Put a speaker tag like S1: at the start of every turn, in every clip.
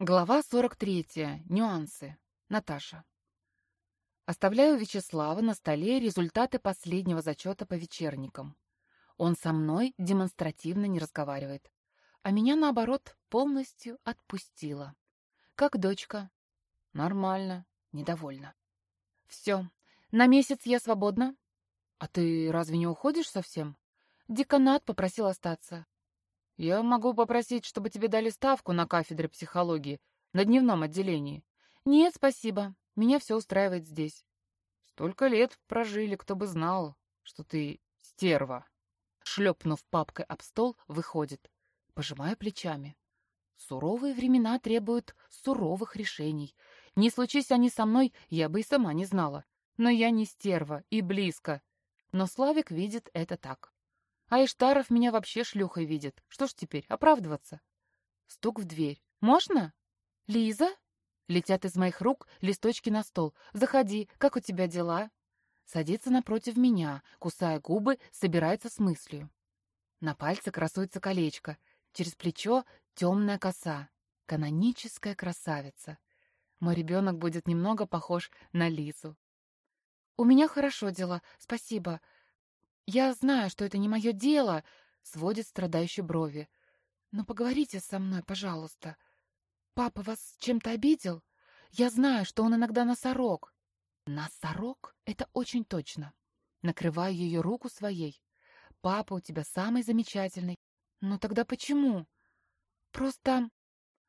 S1: Глава 43. Нюансы. Наташа. Оставляю Вячеслава на столе результаты последнего зачета по вечерникам. Он со мной демонстративно не разговаривает. А меня, наоборот, полностью отпустила. Как дочка. Нормально. Недовольна. Все. На месяц я свободна. А ты разве не уходишь совсем? Деканат попросил остаться. Я могу попросить, чтобы тебе дали ставку на кафедре психологии на дневном отделении. Нет, спасибо. Меня все устраивает здесь. Столько лет прожили, кто бы знал, что ты стерва. Шлепнув папкой об стол, выходит. Пожимаю плечами. Суровые времена требуют суровых решений. Не случись они со мной, я бы и сама не знала. Но я не стерва и близко. Но Славик видит это так. А Иштаров меня вообще шлюхой видит. Что ж теперь, оправдываться? Стук в дверь. «Можно?» «Лиза?» Летят из моих рук листочки на стол. «Заходи, как у тебя дела?» Садится напротив меня, кусая губы, собирается с мыслью. На пальце красуется колечко. Через плечо темная коса. Каноническая красавица. Мой ребенок будет немного похож на Лизу. «У меня хорошо дела, спасибо. «Я знаю, что это не мое дело», — сводит страдающие брови. «Но поговорите со мной, пожалуйста. Папа вас чем-то обидел? Я знаю, что он иногда носорог». «Носорог? Это очень точно». Накрываю ее руку своей. «Папа у тебя самый замечательный». «Ну тогда почему?» «Просто...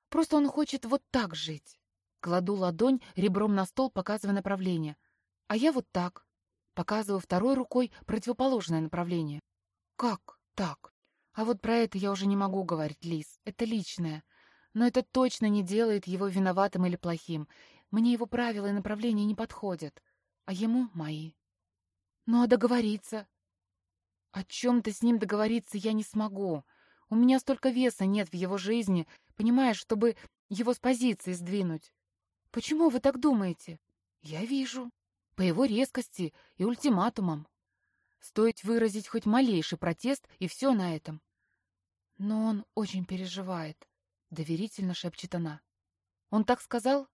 S1: просто он хочет вот так жить». Кладу ладонь ребром на стол, показывая направление. «А я вот так». Показываю второй рукой противоположное направление. Как так? А вот про это я уже не могу говорить, Лис. Это личное. Но это точно не делает его виноватым или плохим. Мне его правила и направления не подходят. А ему мои. Ну а договориться? О чем-то с ним договориться я не смогу. У меня столько веса нет в его жизни, понимаешь, чтобы его с позиции сдвинуть. Почему вы так думаете? Я вижу по его резкости и ультиматумам. Стоит выразить хоть малейший протест, и все на этом. Но он очень переживает, — доверительно шепчет она. Он так сказал?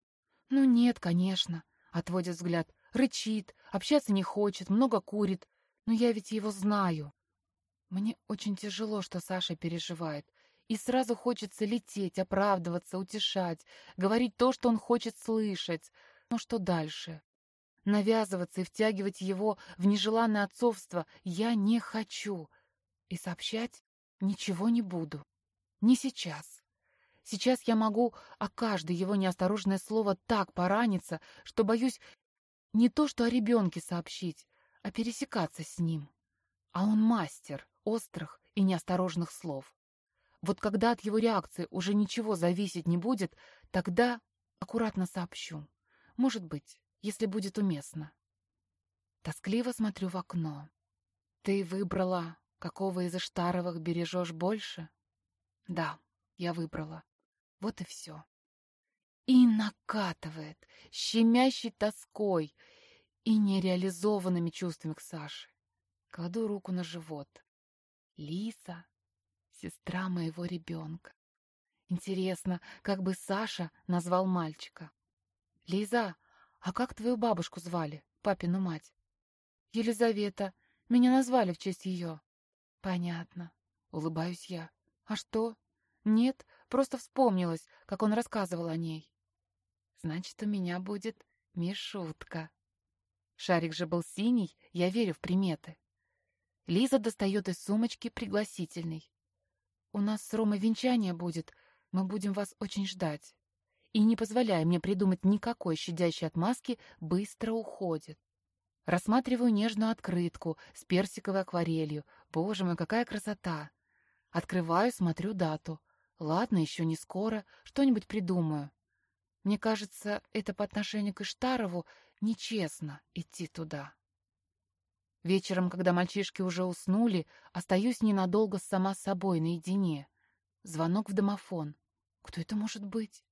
S1: Ну нет, конечно, — отводит взгляд. Рычит, общаться не хочет, много курит. Но я ведь его знаю. Мне очень тяжело, что Саша переживает. И сразу хочется лететь, оправдываться, утешать, говорить то, что он хочет слышать. Но что дальше? Навязываться и втягивать его в нежеланное отцовство я не хочу. И сообщать ничего не буду. Не сейчас. Сейчас я могу о каждое его неосторожное слово так пораниться, что боюсь не то что о ребенке сообщить, а пересекаться с ним. А он мастер острых и неосторожных слов. Вот когда от его реакции уже ничего зависеть не будет, тогда аккуратно сообщу. Может быть, если будет уместно. Тоскливо смотрю в окно. Ты выбрала, какого из Иштаровых бережешь больше? Да, я выбрала. Вот и все. И накатывает, щемящей тоской и нереализованными чувствами к Саше. Кладу руку на живот. Лиса — сестра моего ребенка. Интересно, как бы Саша назвал мальчика. «Лиза, «А как твою бабушку звали, папину мать?» «Елизавета. Меня назвали в честь ее». «Понятно». Улыбаюсь я. «А что?» «Нет, просто вспомнилось, как он рассказывал о ней». «Значит, у меня будет Мишутка». Шарик же был синий, я верю в приметы. Лиза достает из сумочки пригласительный. «У нас с Ромой венчание будет, мы будем вас очень ждать» и, не позволяя мне придумать никакой щадящей отмазки, быстро уходит. Рассматриваю нежную открытку с персиковой акварелью. Боже мой, какая красота! Открываю, смотрю дату. Ладно, еще не скоро, что-нибудь придумаю. Мне кажется, это по отношению к Иштарову нечестно идти туда. Вечером, когда мальчишки уже уснули, остаюсь ненадолго сама с собой наедине. Звонок в домофон. Кто это может быть?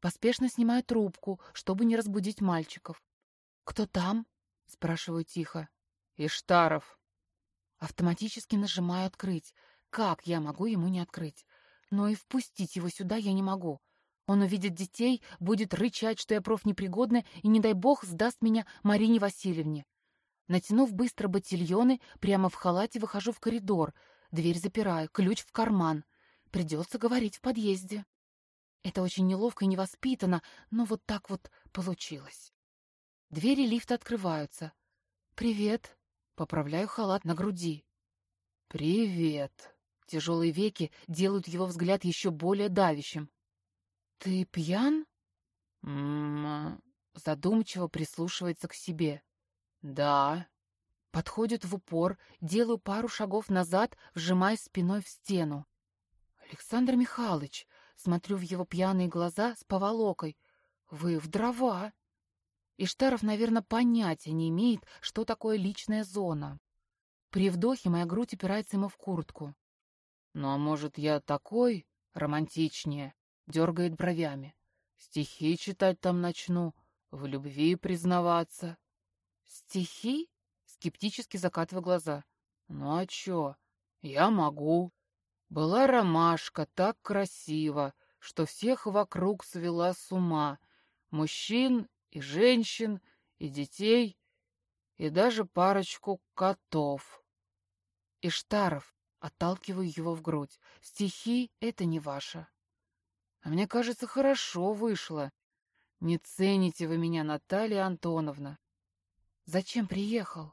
S1: Поспешно снимаю трубку, чтобы не разбудить мальчиков. «Кто там?» — спрашиваю тихо. «Иштаров». Автоматически нажимаю «Открыть». Как я могу ему не открыть? Но и впустить его сюда я не могу. Он увидит детей, будет рычать, что я профнепригодная, и, не дай бог, сдаст меня Марине Васильевне. Натянув быстро ботильоны, прямо в халате выхожу в коридор. Дверь запираю, ключ в карман. Придется говорить в подъезде. Это очень неловко и невоспитанно, но вот так вот получилось. Двери лифта открываются. «Привет!» Поправляю халат на груди. «Привет!» Тяжелые веки делают его взгляд еще более давящим. «Ты пьян?» «М-м-м...» Задумчиво прислушивается к себе. «Да». Подходит в упор, делаю пару шагов назад, вжимая спиной в стену. «Александр Михайлович!» Смотрю в его пьяные глаза с поволокой. «Вы в дрова!» Иштаров, наверное, понятия не имеет, что такое личная зона. При вдохе моя грудь упирается ему в куртку. «Ну, а может, я такой романтичнее?» — дергает бровями. «Стихи читать там начну, в любви признаваться». «Стихи?» — скептически закатывая глаза. «Ну а чё? Я могу. Была ромашка так красиво, что всех вокруг свела с ума. Мужчин и женщин, и детей, и даже парочку котов. Иштаров, отталкиваю его в грудь, стихи — это не ваше. А мне кажется, хорошо вышло. Не цените вы меня, Наталья Антоновна. Зачем приехал?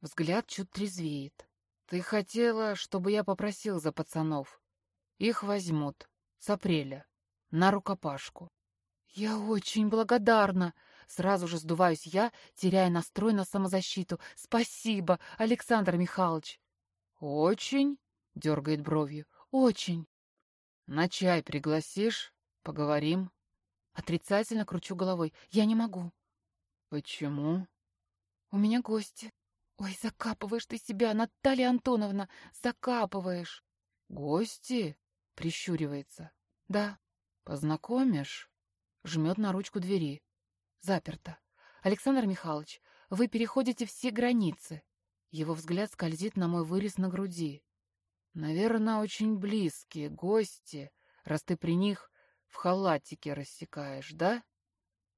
S1: Взгляд чуть трезвеет. Ты хотела, чтобы я попросил за пацанов. Их возьмут с апреля на рукопашку. Я очень благодарна, Сразу же сдуваюсь я, теряя настрой на самозащиту. «Спасибо, Александр Михайлович!» «Очень?» — дергает бровью. «Очень!» «На чай пригласишь? Поговорим?» Отрицательно кручу головой. «Я не могу». «Почему?» «У меня гости». «Ой, закапываешь ты себя, Наталья Антоновна, закапываешь!» «Гости?» — прищуривается. «Да». «Познакомишь?» Жмет на ручку двери. Заперто. Александр Михайлович, вы переходите все границы. Его взгляд скользит на мой вырез на груди. Наверное, очень близкие гости, раз ты при них в халатике рассекаешь, да?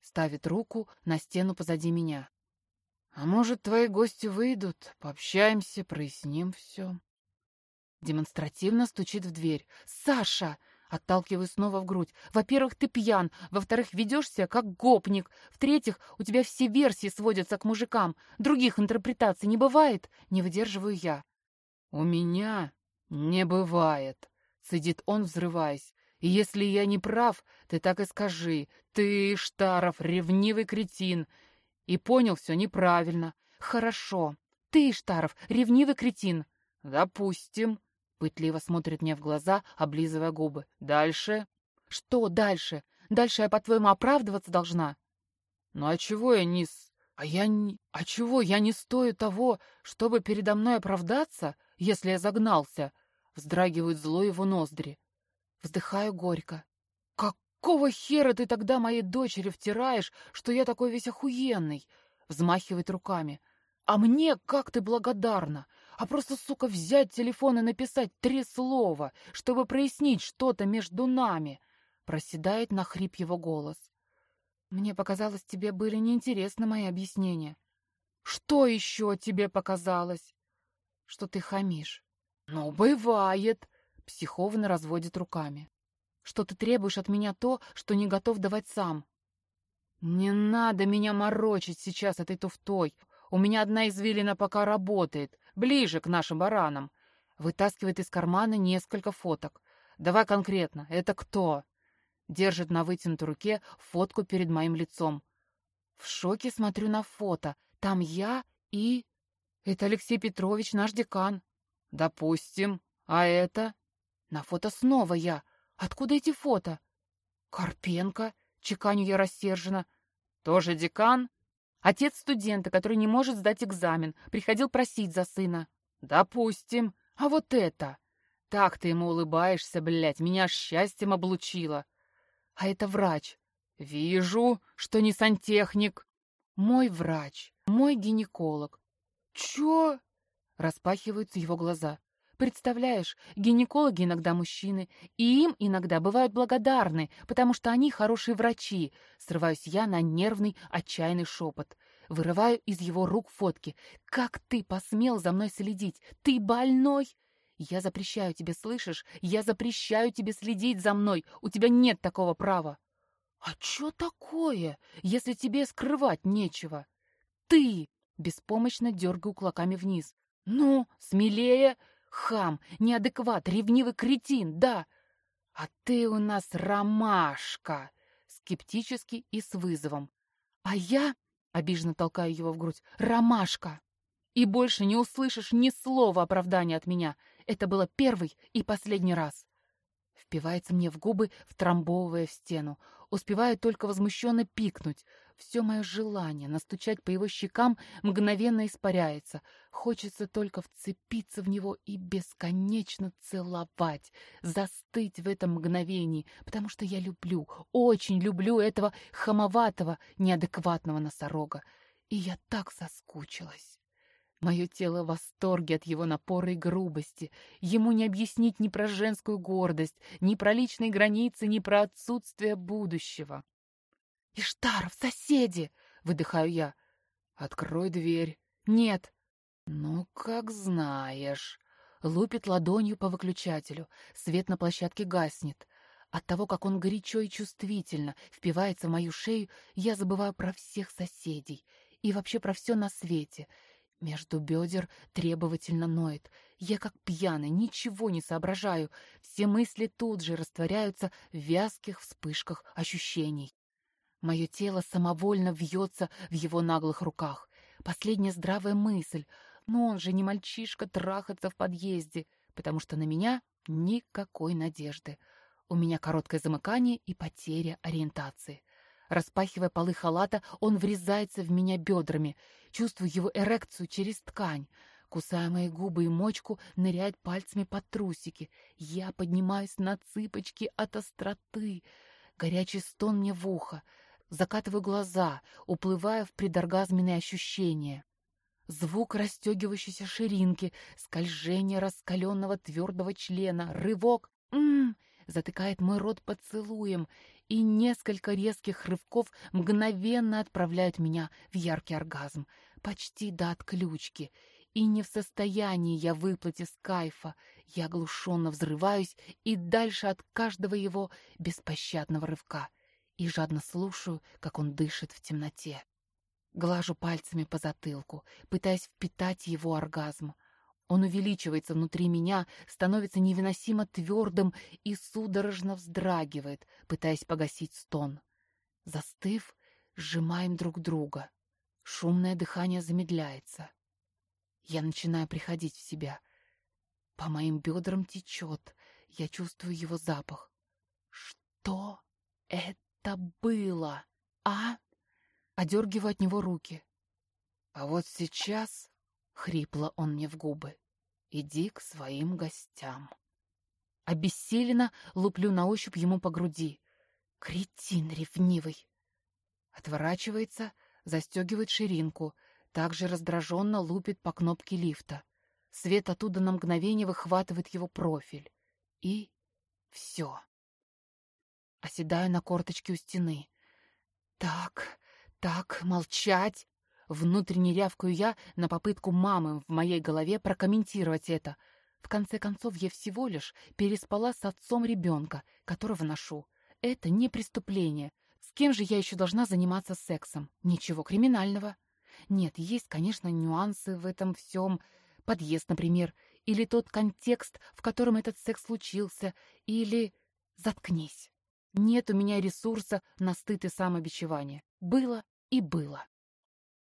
S1: Ставит руку на стену позади меня. А может, твои гости выйдут, пообщаемся, проясним все. Демонстративно стучит в дверь. «Саша!» Отталкиваю снова в грудь. Во-первых, ты пьян. Во-вторых, ведешься как гопник. В-третьих, у тебя все версии сводятся к мужикам. Других интерпретаций не бывает. Не выдерживаю я. У меня не бывает. Сидит он, взрываясь. И если я не прав, ты так и скажи. Ты, Штаров, ревнивый кретин. И понял все неправильно. Хорошо. Ты, Штаров, ревнивый кретин. Допустим. Пытливо смотрит мне в глаза, облизывая губы. «Дальше?» «Что дальше? Дальше я, по-твоему, оправдываться должна?» «Ну а чего я не... А я не... А чего я не стою того, чтобы передо мной оправдаться, если я загнался?» Вздрагивают зло его ноздри. Вздыхаю горько. «Какого хера ты тогда моей дочери втираешь, что я такой весь охуенный?» Взмахивает руками. «А мне как ты благодарна! а просто, сука, взять телефон и написать три слова, чтобы прояснить что-то между нами. Проседает на хрип его голос. Мне показалось, тебе были неинтересны мои объяснения. Что еще тебе показалось? Что ты хамишь. Ну, бывает. Психованно разводит руками. Что ты требуешь от меня то, что не готов давать сам. Не надо меня морочить сейчас этой туфтой. У меня одна извилина пока работает, ближе к нашим баранам. Вытаскивает из кармана несколько фоток. Давай конкретно, это кто? Держит на вытянутой руке фотку перед моим лицом. В шоке смотрю на фото. Там я и... Это Алексей Петрович, наш декан. Допустим. А это? На фото снова я. Откуда эти фото? Карпенко. Чеканю я рассерженно. Тоже декан? Отец студента, который не может сдать экзамен, приходил просить за сына. Допустим. А вот это... Так ты ему улыбаешься, блядь, меня счастьем облучило. А это врач. Вижу, что не сантехник. Мой врач, мой гинеколог. Чё? Распахиваются его глаза. Представляешь, гинекологи иногда мужчины, и им иногда бывают благодарны, потому что они хорошие врачи. Срываюсь я на нервный, отчаянный шепот. Вырываю из его рук фотки. «Как ты посмел за мной следить? Ты больной?» «Я запрещаю тебе, слышишь? Я запрещаю тебе следить за мной. У тебя нет такого права». «А что такое, если тебе скрывать нечего?» «Ты!» — беспомощно дергаю кулаками вниз. «Ну, смелее!» Хам, неадекват, ревнивый кретин, да. А ты у нас ромашка, скептически и с вызовом. А я, обиженно толкаю его в грудь, ромашка. И больше не услышишь ни слова оправдания от меня. Это было первый и последний раз. Впивается мне в губы, втрамбовывая в стену. Успеваю только возмущенно пикнуть. Все мое желание настучать по его щекам мгновенно испаряется. Хочется только вцепиться в него и бесконечно целовать, застыть в этом мгновении, потому что я люблю, очень люблю этого хамоватого, неадекватного носорога. И я так соскучилась. Мое тело в восторге от его напора и грубости. Ему не объяснить ни про женскую гордость, ни про личные границы, ни про отсутствие будущего. «Иштаров, соседи!» — выдыхаю я. «Открой дверь». «Нет». «Ну, как знаешь». Лупит ладонью по выключателю. Свет на площадке гаснет. От того, как он горячо и чувствительно впивается в мою шею, я забываю про всех соседей и вообще про все на свете. Между бедер требовательно ноет. Я как пьяный, ничего не соображаю. Все мысли тут же растворяются в вязких вспышках ощущений. Мое тело самовольно вьется в его наглых руках. Последняя здравая мысль. Но он же не мальчишка трахаться в подъезде, потому что на меня никакой надежды. У меня короткое замыкание и потеря ориентации. Распахивая полы халата, он врезается в меня бедрами. Чувствую его эрекцию через ткань. Кусая мои губы и мочку, ныряет пальцами под трусики. Я поднимаюсь на цыпочки от остроты. Горячий стон мне в ухо закатываю глаза, уплывая в предоргазменные ощущения. Звук расстегивающейся ширинки, скольжение раскаленного твердого члена, рывок «М-м-м!» затыкает мой рот поцелуем, и несколько резких рывков мгновенно отправляют меня в яркий оргазм, почти до отключки. И не в состоянии я выплыть из кайфа. Я оглушенно взрываюсь и дальше от каждого его беспощадного рывка — и жадно слушаю, как он дышит в темноте. Глажу пальцами по затылку, пытаясь впитать его оргазм. Он увеличивается внутри меня, становится невыносимо твердым и судорожно вздрагивает, пытаясь погасить стон. Застыв, сжимаем друг друга. Шумное дыхание замедляется. Я начинаю приходить в себя. По моим бедрам течет. Я чувствую его запах. Что это? Это было, а?» Одергиваю от него руки. «А вот сейчас...» — хрипло он мне в губы. «Иди к своим гостям». Обессиленно луплю на ощупь ему по груди. Кретин ревнивый. Отворачивается, застегивает ширинку, также раздраженно лупит по кнопке лифта. Свет оттуда на мгновение выхватывает его профиль. И все. Оседаю на корточке у стены. Так, так, молчать. Внутренне рявкаю я на попытку мамы в моей голове прокомментировать это. В конце концов, я всего лишь переспала с отцом ребенка, которого ношу. Это не преступление. С кем же я еще должна заниматься сексом? Ничего криминального. Нет, есть, конечно, нюансы в этом всем. Подъезд, например, или тот контекст, в котором этот секс случился, или... Заткнись. Нет у меня ресурса на стыд и самобичевание. Было и было.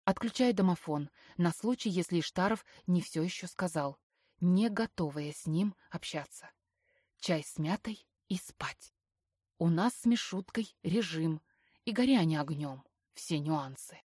S1: Отключаю домофон, на случай, если Иштаров не все еще сказал, не готовая с ним общаться. Чай с мятой и спать. У нас с Мишуткой режим, и горя не огнем, все нюансы.